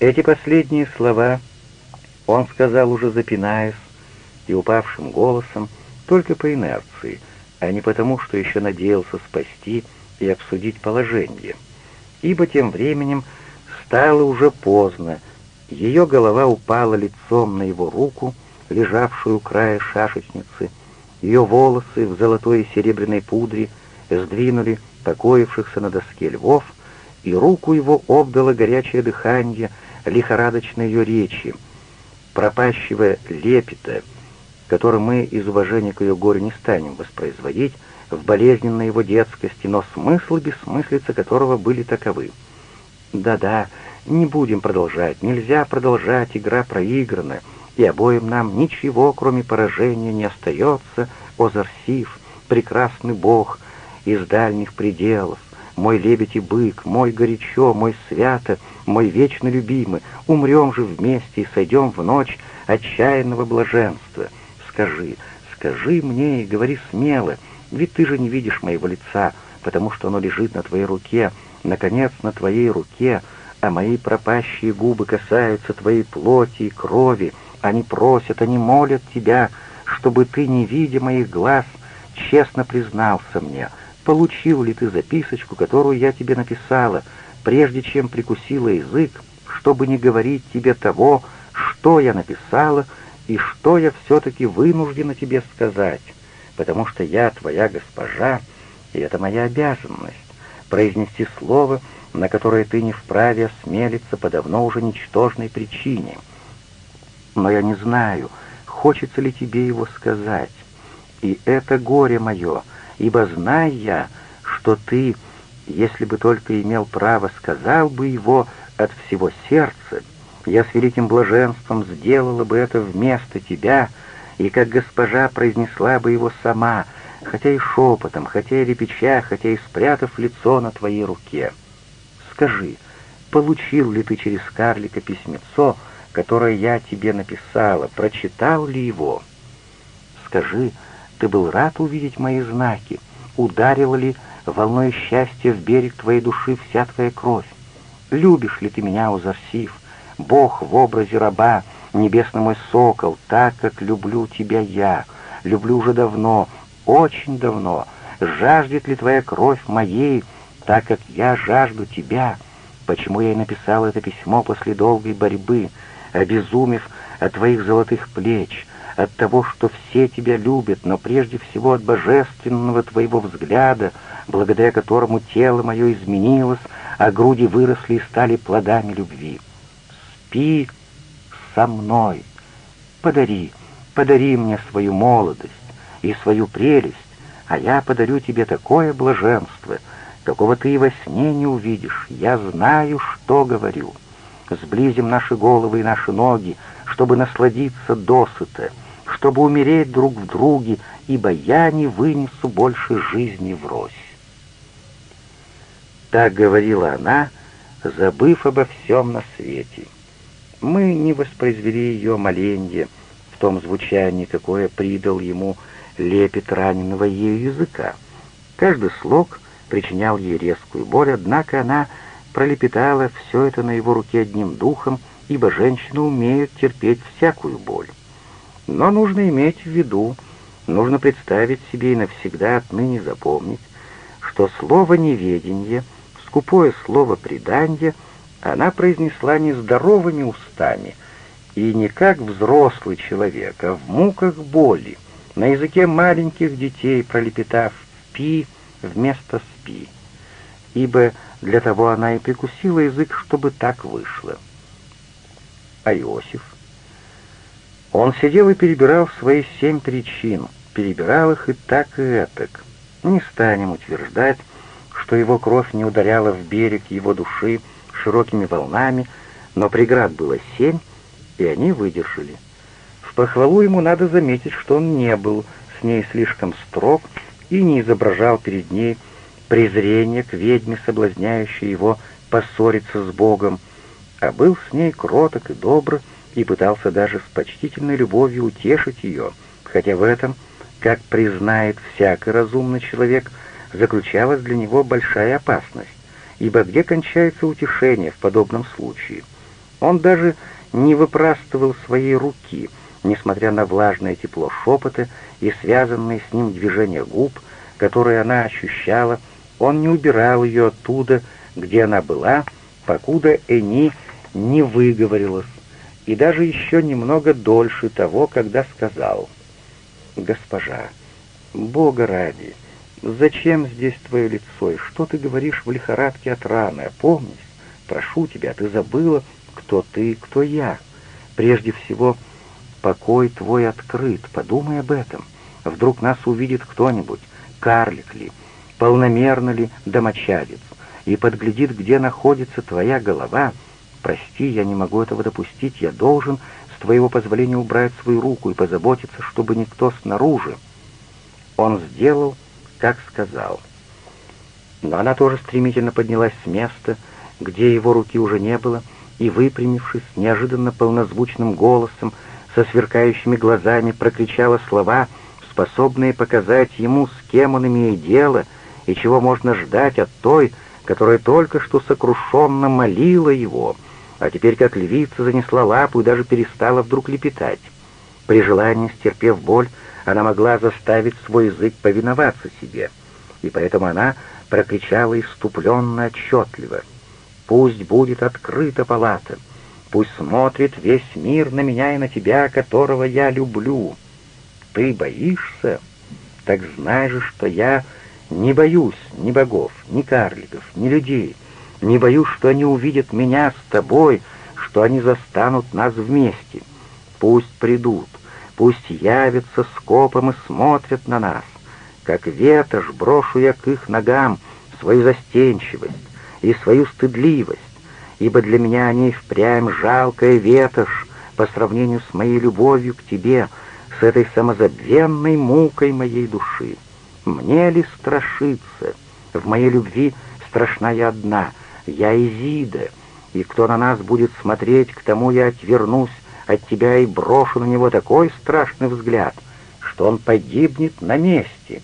Эти последние слова он сказал уже запинаясь и упавшим голосом, только по инерции, а не потому, что еще надеялся спасти и обсудить положение. Ибо тем временем стало уже поздно, ее голова упала лицом на его руку, лежавшую у края шашечницы, ее волосы в золотой и серебряной пудре сдвинули покоившихся на доске львов, и руку его обдало горячее дыхание лихорадочной ее речи, пропащего лепета, который мы из уважения к ее горю не станем воспроизводить, в болезненной его детскости, но смысл и бессмыслица которого были таковы. Да-да, не будем продолжать, нельзя продолжать, игра проиграна, и обоим нам ничего, кроме поражения, не остается, Озарсив, прекрасный бог из дальних пределов, мой лебедь и бык, мой горячо, мой свято, мой вечно любимый, умрем же вместе и сойдем в ночь отчаянного блаженства. Скажи, скажи мне и говори смело, ведь ты же не видишь моего лица, потому что оно лежит на твоей руке, наконец, на твоей руке, а мои пропащие губы касаются твоей плоти и крови, они просят, они молят тебя, чтобы ты, не видя моих глаз, честно признался мне, получил ли ты записочку, которую я тебе написала, прежде чем прикусила язык, чтобы не говорить тебе того, что я написала и что я все-таки вынуждена тебе сказать, потому что я твоя госпожа, и это моя обязанность — произнести слово, на которое ты не вправе осмелиться по давно уже ничтожной причине. Но я не знаю, хочется ли тебе его сказать. И это горе мое, ибо знай я, что ты, если бы только имел право, сказал бы его от всего сердца, я с великим блаженством сделала бы это вместо тебя, и как госпожа произнесла бы его сама, хотя и шепотом, хотя и лепеча, хотя и спрятав лицо на твоей руке. Скажи, получил ли ты через карлика письмецо, которое я тебе написала, прочитал ли его? Скажи, ты был рад увидеть мои знаки, ударила ли волной счастья в берег твоей души вся твоя кровь? Любишь ли ты меня, Узарсив, Бог в образе раба, небесный мой сокол, так, как люблю тебя я, люблю уже давно, очень давно, жаждет ли твоя кровь моей, так как я жажду тебя? Почему я и написал это письмо после долгой борьбы, обезумев от твоих золотых плеч, от того, что все тебя любят, но прежде всего от божественного твоего взгляда, благодаря которому тело мое изменилось, а груди выросли и стали плодами любви. Спи со мной, подари, подари мне свою молодость и свою прелесть, а я подарю тебе такое блаженство, какого ты и во сне не увидишь. Я знаю, что говорю. Сблизим наши головы и наши ноги, чтобы насладиться досыта, чтобы умереть друг в друге, ибо я не вынесу больше жизни врозь. Так говорила она, забыв обо всем на свете. Мы не воспроизвели ее моленье в том звучании, какое придал ему лепет раненого ею языка. Каждый слог причинял ей резкую боль, однако она пролепетала все это на его руке одним духом, ибо женщины умеют терпеть всякую боль. Но нужно иметь в виду, нужно представить себе и навсегда отныне запомнить, что слово «неведение», скупое слово «предание» она произнесла нездоровыми устами и не как взрослый человек, а в муках боли, на языке маленьких детей пролепетав «пи» вместо «спи», ибо для того она и прикусила язык, чтобы так вышло. А Иосиф? Он сидел и перебирал свои семь причин, перебирал их и так, и этак. Не станем утверждать, что его кровь не ударяла в берег его души широкими волнами, но преград было семь, и они выдержали. В похвалу ему надо заметить, что он не был с ней слишком строг и не изображал перед ней презрение к ведьме, соблазняющей его поссориться с Богом, а был с ней кроток и добр, и пытался даже с почтительной любовью утешить ее, хотя в этом, как признает всякий разумный человек, заключалась для него большая опасность, ибо где кончается утешение в подобном случае? Он даже не выпрастывал своей руки, несмотря на влажное тепло шепота и связанные с ним движения губ, которые она ощущала, он не убирал ее оттуда, где она была, покуда Эни не выговорилась, и даже еще немного дольше того, когда сказал «Госпожа, Бога ради, зачем здесь твое лицо, и что ты говоришь в лихорадке от раны? Опомнись, прошу тебя, ты забыла, кто ты, кто я. Прежде всего, покой твой открыт, подумай об этом. Вдруг нас увидит кто-нибудь, карлик ли, полномерно ли домочадец, и подглядит, где находится твоя голова. Прости, я не могу этого допустить, я должен, с твоего позволения, убрать свою руку и позаботиться, чтобы никто снаружи. Он сделал, как сказал. Но она тоже стремительно поднялась с места, где его руки уже не было, и, выпрямившись, неожиданно полнозвучным голосом, со сверкающими глазами прокричала слова, способные показать ему, с кем он имеет дело, и чего можно ждать от той, которая только что сокрушенно молила его, а теперь как львица занесла лапу и даже перестала вдруг лепетать. При желании, стерпев боль, она могла заставить свой язык повиноваться себе, и поэтому она прокричала иступленно отчетливо. «Пусть будет открыта палата, пусть смотрит весь мир на меня и на тебя, которого я люблю. Ты боишься? Так знай же, что я не боюсь ни богов, ни карликов, ни людей, не боюсь, что они увидят меня с тобой, что они застанут нас вместе. Пусть придут, Пусть явятся скопом и смотрят на нас. Как ветошь брошу я к их ногам свою застенчивость и свою стыдливость, ибо для меня они впрямь жалкая ветошь по сравнению с моей любовью к тебе, с этой самозабвенной мукой моей души. Мне ли страшиться? В моей любви страшна я одна, я Изида, и кто на нас будет смотреть, к тому я отвернусь, от тебя и брошу на него такой страшный взгляд, что он погибнет на месте.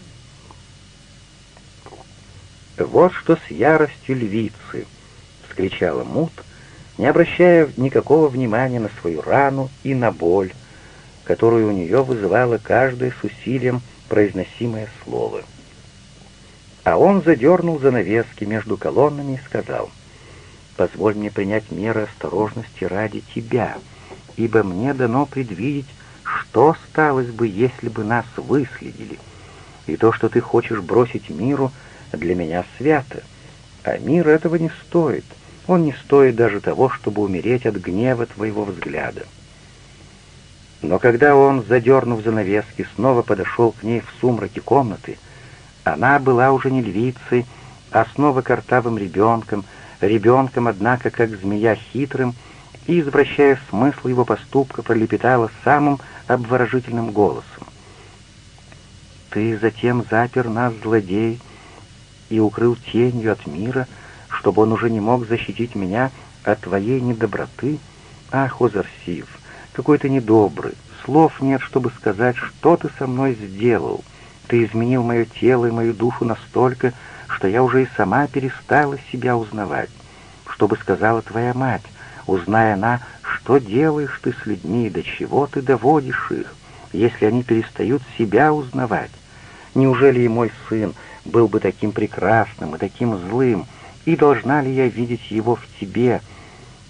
«Вот что с яростью львицы!» — вскричала Мут, не обращая никакого внимания на свою рану и на боль, которую у нее вызывало каждое с усилием произносимое слово. А он задернул занавески между колоннами и сказал, «Позволь мне принять меры осторожности ради тебя» ибо мне дано предвидеть, что сталось бы, если бы нас выследили. И то, что ты хочешь бросить миру, для меня свято. А мир этого не стоит. Он не стоит даже того, чтобы умереть от гнева твоего взгляда. Но когда он, задернув занавески, снова подошел к ней в сумраке комнаты, она была уже не львицей, а снова картавым ребенком, ребенком, однако, как змея хитрым, и, извращая смысл его поступка, пролепетала самым обворожительным голосом. «Ты затем запер нас, злодей, и укрыл тенью от мира, чтобы он уже не мог защитить меня от твоей недоброты? Ах, Озарсив, какой ты недобрый! Слов нет, чтобы сказать, что ты со мной сделал. Ты изменил мое тело и мою душу настолько, что я уже и сама перестала себя узнавать. Что бы сказала твоя мать? Узная она, что делаешь ты с людьми, до чего ты доводишь их, если они перестают себя узнавать. Неужели и мой сын был бы таким прекрасным и таким злым, и должна ли я видеть его в тебе,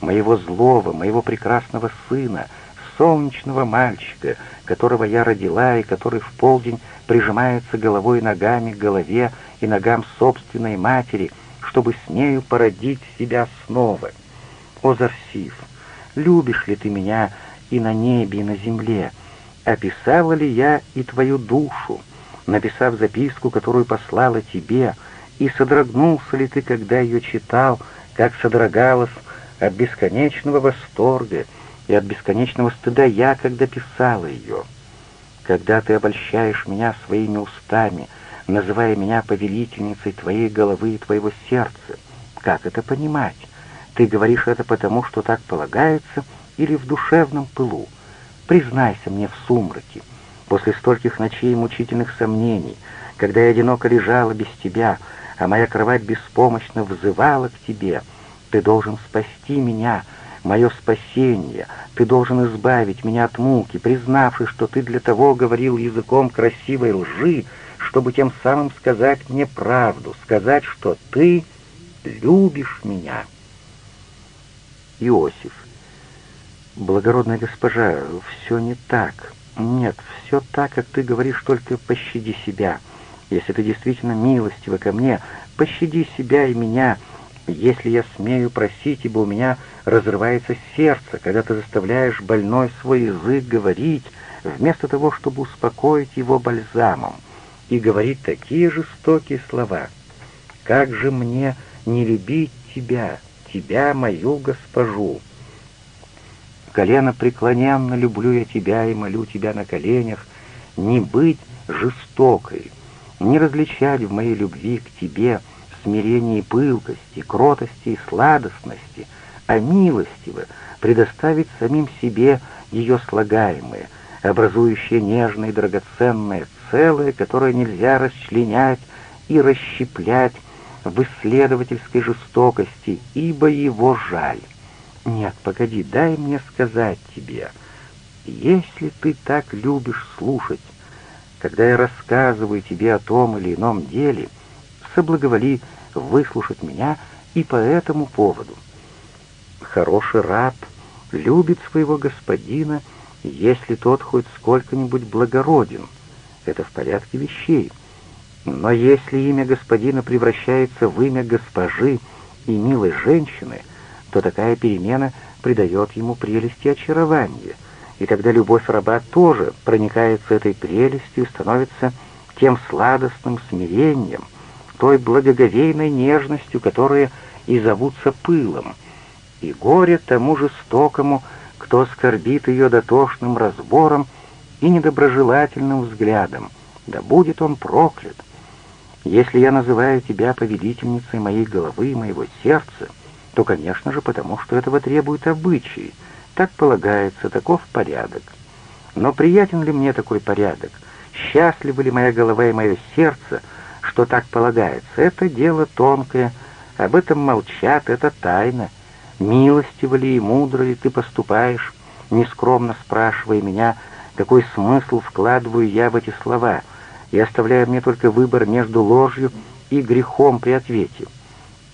моего злого, моего прекрасного сына, солнечного мальчика, которого я родила и который в полдень прижимается головой и ногами к голове и ногам собственной матери, чтобы с нею породить себя снова?» О, Зарсив, любишь ли ты меня и на небе, и на земле? Описала ли я и твою душу, написав записку, которую послала тебе, и содрогнулся ли ты, когда ее читал, как содрогалась от бесконечного восторга и от бесконечного стыда я, когда писала ее? Когда ты обольщаешь меня своими устами, называя меня повелительницей твоей головы и твоего сердца, как это понимать? Ты говоришь это потому, что так полагается, или в душевном пылу? Признайся мне в сумраке, после стольких ночей мучительных сомнений, когда я одиноко лежала без тебя, а моя кровать беспомощно взывала к тебе. Ты должен спасти меня, мое спасение. Ты должен избавить меня от муки, признавшись, что ты для того говорил языком красивой лжи, чтобы тем самым сказать мне правду, сказать, что ты любишь меня. Иосиф. Благородная госпожа, все не так. Нет, все так, как ты говоришь, только пощади себя. Если ты действительно милостива ко мне, пощади себя и меня, если я смею просить, ибо у меня разрывается сердце, когда ты заставляешь больной свой язык говорить, вместо того, чтобы успокоить его бальзамом, и говорить такие жестокие слова. Как же мне не любить тебя, тебя, мою госпожу? Колено преклоненно люблю я тебя и молю тебя на коленях, не быть жестокой, не различать в моей любви к тебе — смирении пылкости, кротости и сладостности, а милостиво предоставить самим себе ее слагаемые, образующие нежное и драгоценное целое, которое нельзя расчленять и расщеплять в исследовательской жестокости, ибо его жаль. Нет, погоди, дай мне сказать тебе, если ты так любишь слушать, когда я рассказываю тебе о том или ином деле, соблаговоли выслушать меня и по этому поводу. Хороший раб любит своего господина, если тот хоть сколько-нибудь благороден. Это в порядке вещей. Но если имя господина превращается в имя госпожи и милой женщины, то такая перемена придает ему прелести очарования, и тогда любовь раба тоже проникается этой прелестью и становится тем сладостным смирением, той благоговейной нежностью, которые и зовутся пылом, и горе тому жестокому, кто скорбит ее дотошным разбором и недоброжелательным взглядом, да будет он проклят. Если я называю тебя повелительницей моей головы и моего сердца, то, конечно же, потому что этого требует обычаи, так полагается, таков порядок. Но приятен ли мне такой порядок? Счастливы ли моя голова и мое сердце — что так полагается. Это дело тонкое, об этом молчат, это тайна. Милостиво ли и мудро ли ты поступаешь, нескромно спрашивая меня, какой смысл вкладываю я в эти слова, и оставляя мне только выбор между ложью и грехом при ответе.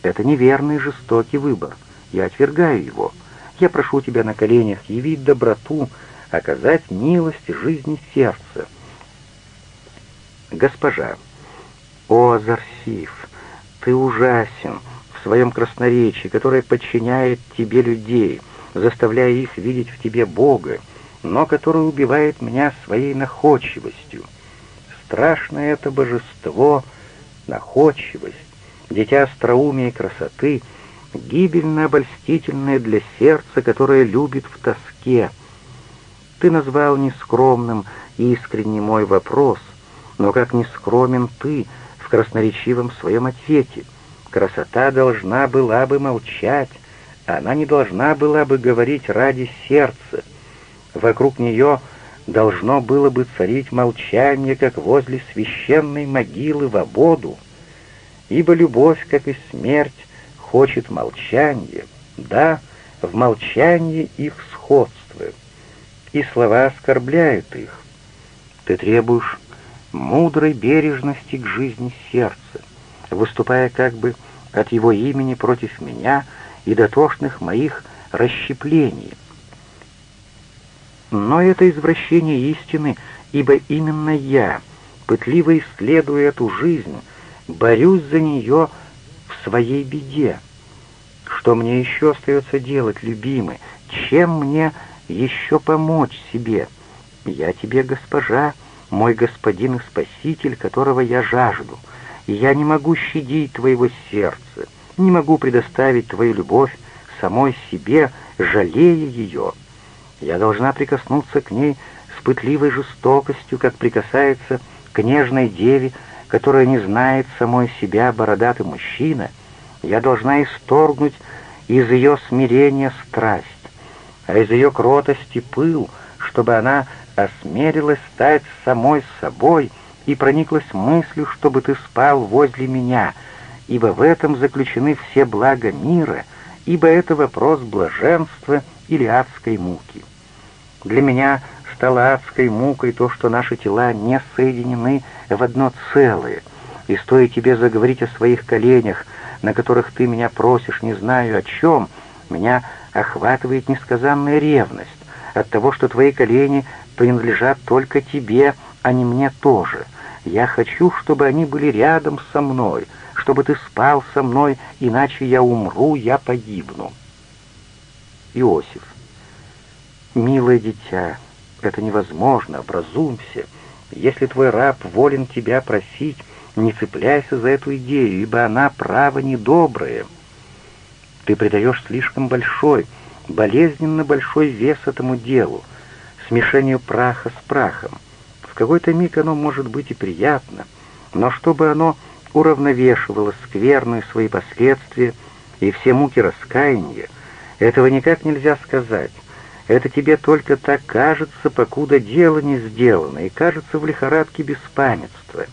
Это неверный жестокий выбор. Я отвергаю его. Я прошу тебя на коленях явить доброту, оказать милость жизни сердца. Госпожа, «О, Зарсиф, ты ужасен в своем красноречии, которое подчиняет тебе людей, заставляя их видеть в тебе Бога, но которое убивает меня своей находчивостью. Страшное это божество, находчивость, дитя остроумия и красоты, гибельно обольстительное для сердца, которое любит в тоске. Ты назвал нескромным искренний мой вопрос, но как нескромен ты — красноречивом своем ответе. Красота должна была бы молчать, она не должна была бы говорить ради сердца. Вокруг нее должно было бы царить молчание, как возле священной могилы в ободу, ибо любовь, как и смерть, хочет молчания. Да, в молчании их сходство, и слова оскорбляют их. Ты требуешь мудрой бережности к жизни сердца, выступая как бы от его имени против меня и дотошных моих расщеплений. Но это извращение истины, ибо именно я, пытливо исследуя эту жизнь, борюсь за нее в своей беде. Что мне еще остается делать, любимый? Чем мне еще помочь себе? Я тебе, госпожа, — мой господин и спаситель, которого я жажду, и я не могу щадить твоего сердца, не могу предоставить твою любовь самой себе, жалея ее. Я должна прикоснуться к ней с пытливой жестокостью, как прикасается к нежной деве, которая не знает самой себя бородатый мужчина. Я должна исторгнуть из ее смирения страсть, а из ее кротости пыл, чтобы она осмелилась стать самой собой и прониклась мыслью, чтобы ты спал возле меня, ибо в этом заключены все блага мира, ибо это вопрос блаженства или адской муки. Для меня стало адской мукой то, что наши тела не соединены в одно целое, и стоит тебе заговорить о своих коленях, на которых ты меня просишь, не знаю о чем, меня охватывает несказанная ревность от того, что твои колени принадлежат только тебе, а не мне тоже. Я хочу, чтобы они были рядом со мной, чтобы ты спал со мной, иначе я умру, я погибну. Иосиф. Милое дитя, это невозможно, образумся. Если твой раб волен тебя просить, не цепляйся за эту идею, ибо она право недобрая. Ты придаешь слишком большой, болезненно большой вес этому делу, смешению праха с прахом. В какой-то миг оно может быть и приятно, но чтобы оно уравновешивало скверные свои последствия и все муки раскаяния, этого никак нельзя сказать. Это тебе только так кажется, покуда дело не сделано, и кажется в лихорадке беспамятства.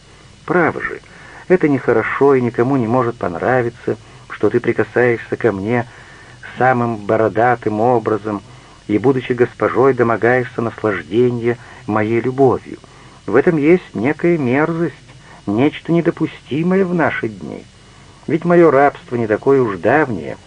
Право же, это нехорошо и никому не может понравиться, что ты прикасаешься ко мне самым бородатым образом и, будучи госпожой, домогаешься наслаждения моей любовью. В этом есть некая мерзость, нечто недопустимое в наши дни. Ведь мое рабство не такое уж давнее.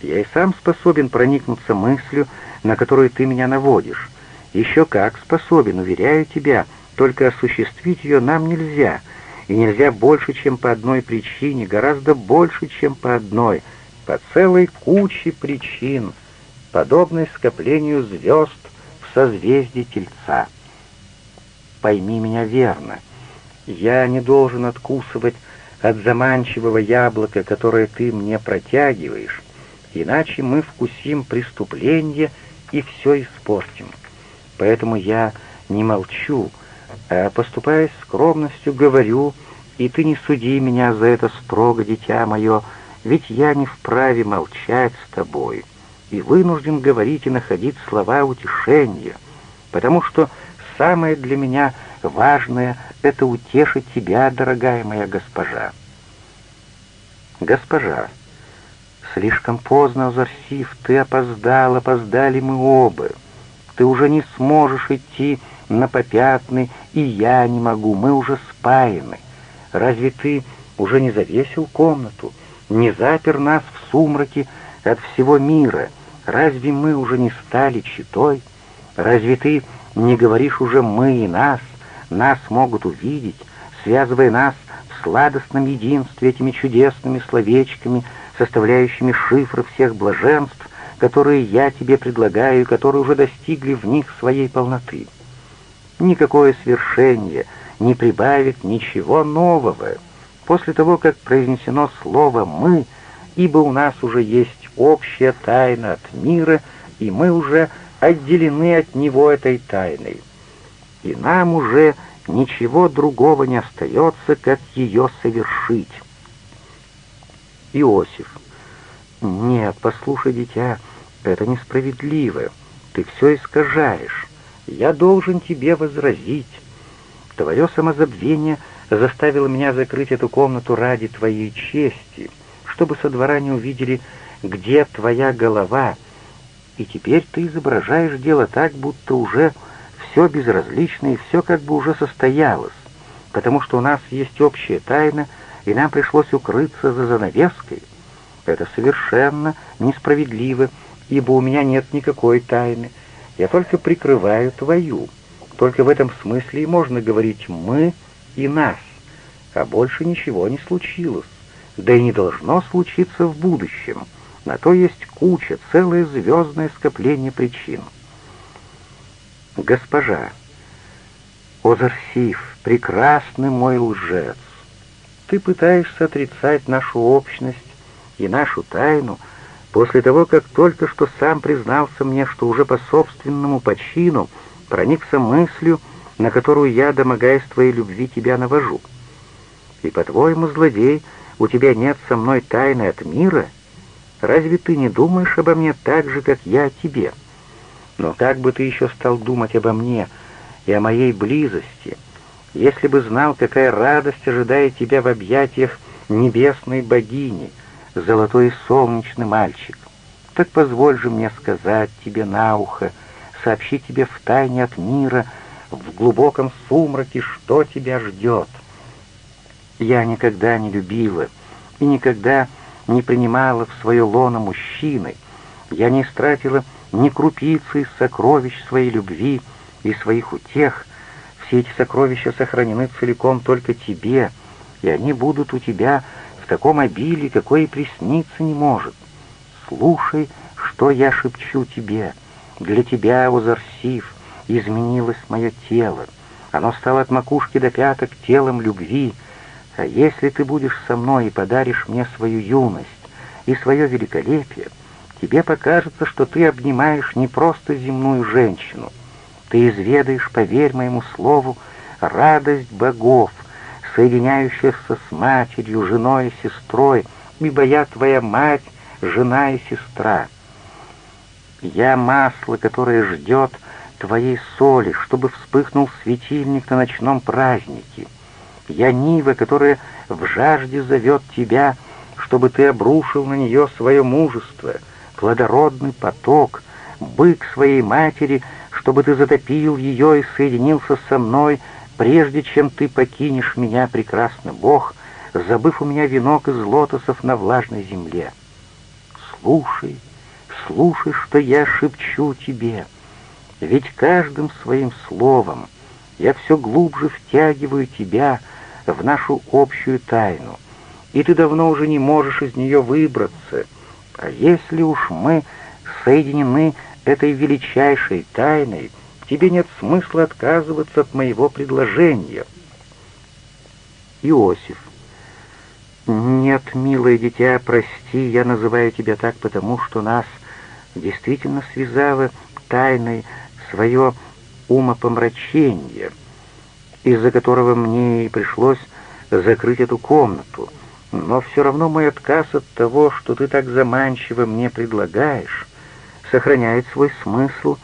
Я и сам способен проникнуться мыслью, на которую ты меня наводишь. Еще как способен, уверяю тебя, только осуществить ее нам нельзя, и нельзя больше, чем по одной причине, гораздо больше, чем по одной, по целой куче причин, подобной скоплению звезд в созвездии Тельца. Пойми меня верно, я не должен откусывать от заманчивого яблока, которое ты мне протягиваешь, иначе мы вкусим преступление — и все испортим. Поэтому я не молчу, а, поступая скромностью, говорю, и ты не суди меня за это строго, дитя мое, ведь я не вправе молчать с тобой и вынужден говорить и находить слова утешения, потому что самое для меня важное — это утешить тебя, дорогая моя госпожа. Госпожа, Слишком поздно, Зарсив, ты опоздал, опоздали мы оба. Ты уже не сможешь идти на попятный, и я не могу, мы уже спаяны. Разве ты уже не завесил комнату, не запер нас в сумраке от всего мира? Разве мы уже не стали читой? Разве ты не говоришь уже «мы» и «нас»? Нас могут увидеть, связывая нас в сладостном единстве этими чудесными словечками — составляющими шифры всех блаженств, которые я тебе предлагаю и которые уже достигли в них своей полноты. Никакое свершение не прибавит ничего нового после того, как произнесено слово «мы», ибо у нас уже есть общая тайна от мира, и мы уже отделены от него этой тайной. И нам уже ничего другого не остается, как ее совершить. Иосиф. «Нет, послушай, дитя, это несправедливо. Ты все искажаешь. Я должен тебе возразить. Твое самозабвение заставило меня закрыть эту комнату ради твоей чести, чтобы со двора не увидели, где твоя голова. И теперь ты изображаешь дело так, будто уже все безразлично и все как бы уже состоялось, потому что у нас есть общая тайна — и нам пришлось укрыться за занавеской. Это совершенно несправедливо, ибо у меня нет никакой тайны. Я только прикрываю твою. Только в этом смысле и можно говорить «мы» и «нас», а больше ничего не случилось, да и не должно случиться в будущем. На то есть куча, целое звездное скопление причин. Госпожа, Озарсив, прекрасный мой лжец, ты пытаешься отрицать нашу общность и нашу тайну после того, как только что сам признался мне, что уже по собственному почину проникся мыслью, на которую я, домогаясь твоей любви, тебя навожу. И, по-твоему, злодей, у тебя нет со мной тайны от мира? Разве ты не думаешь обо мне так же, как я о тебе? Но как бы ты еще стал думать обо мне и о моей близости — если бы знал, какая радость ожидает тебя в объятиях небесной богини, золотой и солнечный мальчик. Так позволь же мне сказать тебе на ухо, сообщить тебе в тайне от мира, в глубоком сумраке, что тебя ждет. Я никогда не любила и никогда не принимала в свое лоно мужчины. Я не истратила ни крупицы из сокровищ своей любви и своих утех. Все эти сокровища сохранены целиком только тебе, и они будут у тебя в таком обилии, какое и присниться не может. Слушай, что я шепчу тебе. Для тебя, Озарсив, изменилось мое тело. Оно стало от макушки до пяток телом любви, а если ты будешь со мной и подаришь мне свою юность и свое великолепие, тебе покажется, что ты обнимаешь не просто земную женщину. Ты изведаешь, поверь моему слову, радость богов, соединяющихся с матерью, женой и сестрой, ибо я твоя мать, жена и сестра. Я масло, которое ждет твоей соли, чтобы вспыхнул светильник на ночном празднике. Я Нива, которая в жажде зовет тебя, чтобы ты обрушил на нее свое мужество, плодородный поток, бык своей матери, чтобы ты затопил ее и соединился со мной, прежде чем ты покинешь меня, прекрасный Бог, забыв у меня венок из лотосов на влажной земле. Слушай, слушай, что я шепчу тебе, ведь каждым своим словом я все глубже втягиваю тебя, в нашу общую тайну, и ты давно уже не можешь из нее выбраться. А если уж мы соединены этой величайшей тайной, тебе нет смысла отказываться от моего предложения. Иосиф. Нет, милое дитя, прости, я называю тебя так, потому что нас действительно связало тайной свое умопомрачение — из-за которого мне и пришлось закрыть эту комнату. Но все равно мой отказ от того, что ты так заманчиво мне предлагаешь, сохраняет свой смысл,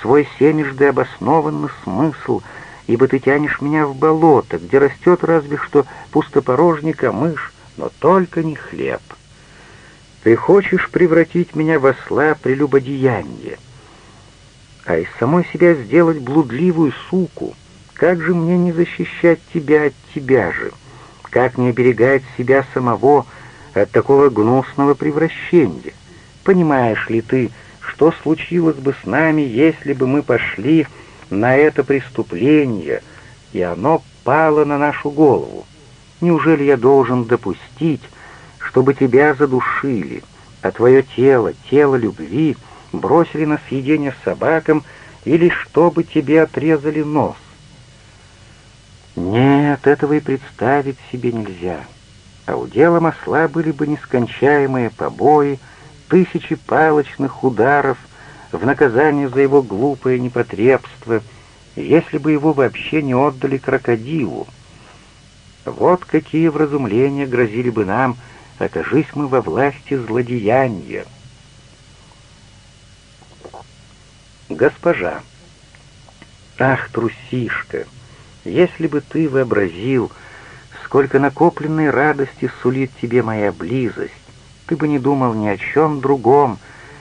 свой семежды обоснованный смысл, ибо ты тянешь меня в болото, где растет разве что пустопорожний камыш, но только не хлеб. Ты хочешь превратить меня в осла прелюбодеяния, а из самой себя сделать блудливую суку — как же мне не защищать тебя от тебя же? Как не оберегать себя самого от такого гнусного превращения? Понимаешь ли ты, что случилось бы с нами, если бы мы пошли на это преступление, и оно пало на нашу голову? Неужели я должен допустить, чтобы тебя задушили, а твое тело, тело любви, бросили на съедение собакам или чтобы тебе отрезали нос? Нет, этого и представить себе нельзя. А у дела масла были бы нескончаемые побои, тысячи палочных ударов в наказание за его глупое непотребство, если бы его вообще не отдали крокодилу. Вот какие вразумления грозили бы нам, окажись мы во власти злодеяния. Госпожа. Ах, трусишка! Если бы ты вообразил, сколько накопленной радости сулит тебе моя близость, ты бы не думал ни о чем другом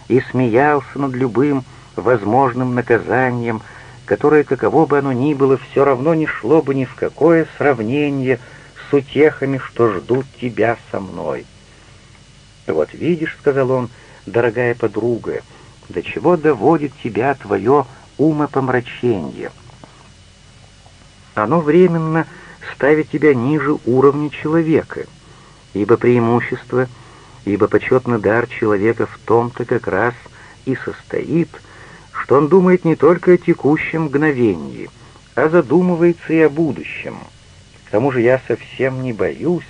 и смеялся над любым возможным наказанием, которое, каково бы оно ни было, все равно не шло бы ни в какое сравнение с утехами, что ждут тебя со мной. «Вот видишь», — сказал он, — «дорогая подруга, до чего доводит тебя твое умопомрачение». Оно временно ставит тебя ниже уровня человека, ибо преимущество, ибо почетный дар человека в том-то как раз и состоит, что он думает не только о текущем мгновении, а задумывается и о будущем. К тому же я совсем не боюсь,